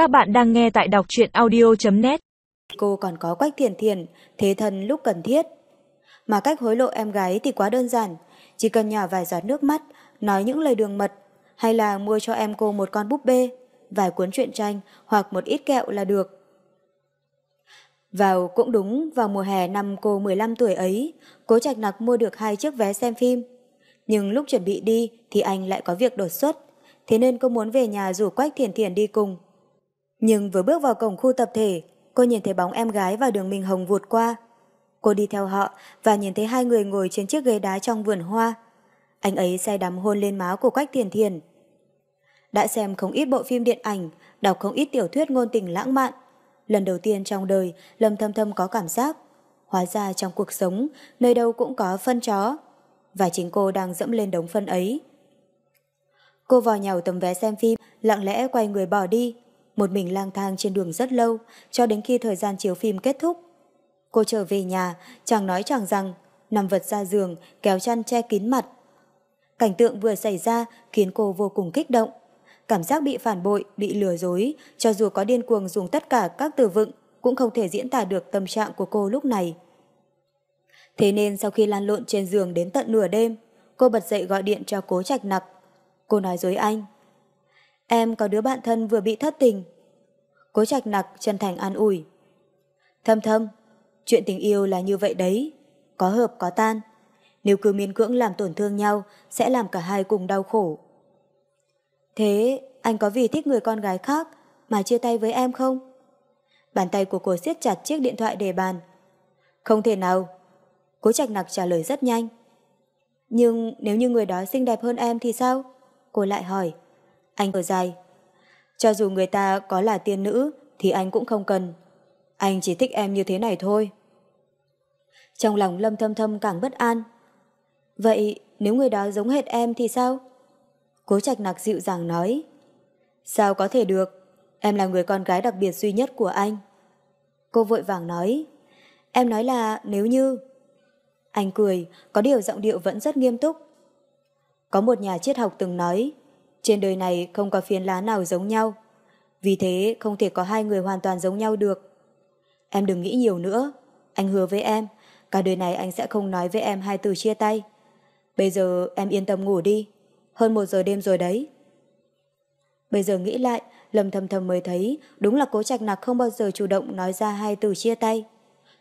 Các bạn đang nghe tại đọc truyện audio.net Cô còn có quách thiền thiền, thế thân lúc cần thiết. Mà cách hối lộ em gái thì quá đơn giản, chỉ cần nhỏ vài giọt nước mắt, nói những lời đường mật, hay là mua cho em cô một con búp bê, vài cuốn truyện tranh hoặc một ít kẹo là được. Vào cũng đúng vào mùa hè năm cô 15 tuổi ấy, cố trạch nặc mua được hai chiếc vé xem phim. Nhưng lúc chuẩn bị đi thì anh lại có việc đột xuất, thế nên cô muốn về nhà rủ Quách Thiền Thiền đi cùng. Nhưng vừa bước vào cổng khu tập thể, cô nhìn thấy bóng em gái và đường Minh Hồng vụt qua. Cô đi theo họ và nhìn thấy hai người ngồi trên chiếc ghế đá trong vườn hoa. Anh ấy say đắm hôn lên má của Quách Thiền Thiền. Đã xem không ít bộ phim điện ảnh, đọc không ít tiểu thuyết ngôn tình lãng mạn. Lần đầu tiên trong đời, Lâm Thâm Thâm có cảm giác. Hóa ra trong cuộc sống, nơi đâu cũng có phân chó. Và chính cô đang dẫm lên đống phân ấy. Cô vò nhào tấm vé xem phim, lặng lẽ quay người bỏ đi. Một mình lang thang trên đường rất lâu, cho đến khi thời gian chiếu phim kết thúc. Cô trở về nhà, chàng nói chàng rằng, nằm vật ra giường, kéo chăn che kín mặt. Cảnh tượng vừa xảy ra khiến cô vô cùng kích động. Cảm giác bị phản bội, bị lừa dối, cho dù có điên cuồng dùng tất cả các từ vựng, cũng không thể diễn tả được tâm trạng của cô lúc này. Thế nên sau khi lan lộn trên giường đến tận nửa đêm, cô bật dậy gọi điện cho cố trạch nặc. Cô nói dối anh. Em có đứa bạn thân vừa bị thất tình. Cố trạch nặc chân thành an ủi. Thâm thâm, chuyện tình yêu là như vậy đấy. Có hợp có tan. Nếu cứ miên cưỡng làm tổn thương nhau, sẽ làm cả hai cùng đau khổ. Thế anh có vì thích người con gái khác mà chia tay với em không? Bàn tay của cô siết chặt chiếc điện thoại đề bàn. Không thể nào. Cố trạch nặc trả lời rất nhanh. Nhưng nếu như người đó xinh đẹp hơn em thì sao? Cô lại hỏi. Anh thở dài. Cho dù người ta có là tiên nữ thì anh cũng không cần. Anh chỉ thích em như thế này thôi. Trong lòng lâm thâm thâm càng bất an. Vậy nếu người đó giống hệt em thì sao? Cố trạch nặc dịu dàng nói. Sao có thể được? Em là người con gái đặc biệt duy nhất của anh. Cô vội vàng nói. Em nói là nếu như... Anh cười, có điều giọng điệu vẫn rất nghiêm túc. Có một nhà triết học từng nói, trên đời này không có phiến lá nào giống nhau. Vì thế không thể có hai người hoàn toàn giống nhau được. Em đừng nghĩ nhiều nữa. Anh hứa với em, cả đời này anh sẽ không nói với em hai từ chia tay. Bây giờ em yên tâm ngủ đi. Hơn một giờ đêm rồi đấy. Bây giờ nghĩ lại, Lâm thầm thầm mới thấy đúng là cố trạch nặc không bao giờ chủ động nói ra hai từ chia tay.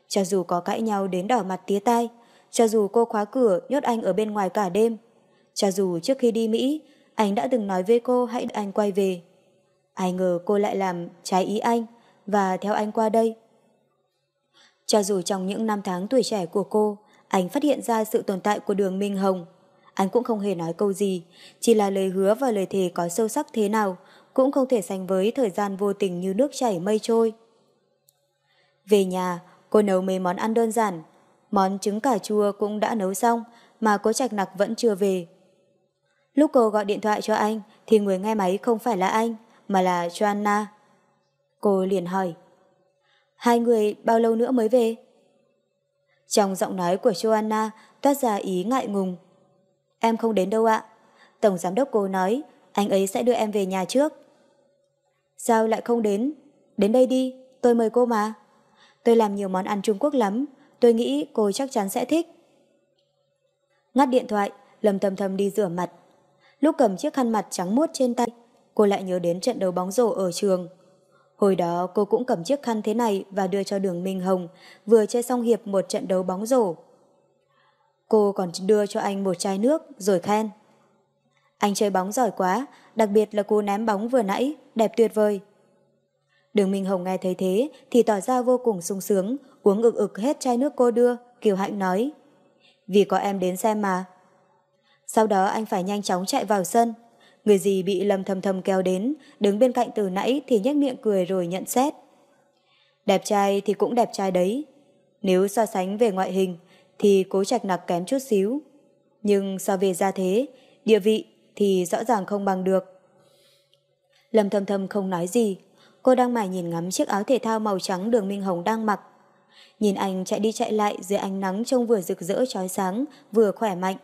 Cho dù có cãi nhau đến đỏ mặt tía tai, cho dù cô khóa cửa nhốt anh ở bên ngoài cả đêm, cho dù trước khi đi Mỹ, anh đã từng nói với cô hãy anh quay về. Ai ngờ cô lại làm trái ý anh và theo anh qua đây. Cho dù trong những năm tháng tuổi trẻ của cô, anh phát hiện ra sự tồn tại của đường Minh Hồng, anh cũng không hề nói câu gì, chỉ là lời hứa và lời thề có sâu sắc thế nào, cũng không thể sánh với thời gian vô tình như nước chảy mây trôi. Về nhà, cô nấu mấy món ăn đơn giản, món trứng cà chua cũng đã nấu xong, mà cố trạch nặc vẫn chưa về. Lúc cô gọi điện thoại cho anh, thì người nghe máy không phải là anh, mà là Joanna. Cô liền hỏi, hai người bao lâu nữa mới về? Trong giọng nói của Joanna toát ra ý ngại ngùng. Em không đến đâu ạ. Tổng giám đốc cô nói, anh ấy sẽ đưa em về nhà trước. Sao lại không đến? Đến đây đi, tôi mời cô mà. Tôi làm nhiều món ăn Trung Quốc lắm, tôi nghĩ cô chắc chắn sẽ thích. Ngắt điện thoại, Lâm Thầm Thầm đi rửa mặt. Lúc cầm chiếc khăn mặt trắng muốt trên tay, cô lại nhớ đến trận đấu bóng rổ ở trường. Hồi đó cô cũng cầm chiếc khăn thế này và đưa cho đường Minh Hồng, vừa chơi xong hiệp một trận đấu bóng rổ. Cô còn đưa cho anh một chai nước rồi khen. Anh chơi bóng giỏi quá, đặc biệt là cô ném bóng vừa nãy, đẹp tuyệt vời. Đường Minh Hồng nghe thấy thế thì tỏ ra vô cùng sung sướng, uống ực ực hết chai nước cô đưa, Kiều Hạnh nói. Vì có em đến xem mà. Sau đó anh phải nhanh chóng chạy vào sân. Người gì bị lầm thầm thầm kéo đến, đứng bên cạnh từ nãy thì nhếch miệng cười rồi nhận xét. Đẹp trai thì cũng đẹp trai đấy. Nếu so sánh về ngoại hình thì cố trạch nặc kém chút xíu. Nhưng so về gia thế, địa vị thì rõ ràng không bằng được. Lâm thầm thầm không nói gì, cô đang mải nhìn ngắm chiếc áo thể thao màu trắng đường Minh Hồng đang mặc. Nhìn anh chạy đi chạy lại dưới ánh nắng trông vừa rực rỡ trói sáng, vừa khỏe mạnh.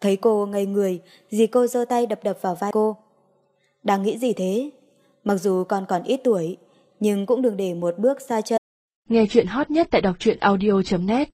Thấy cô ngây người, dì cô giơ tay đập đập vào vai cô. Đang nghĩ gì thế? Mặc dù con còn ít tuổi, nhưng cũng đừng để một bước xa chân. Nghe chuyện hot nhất tại đọc truyện audio.net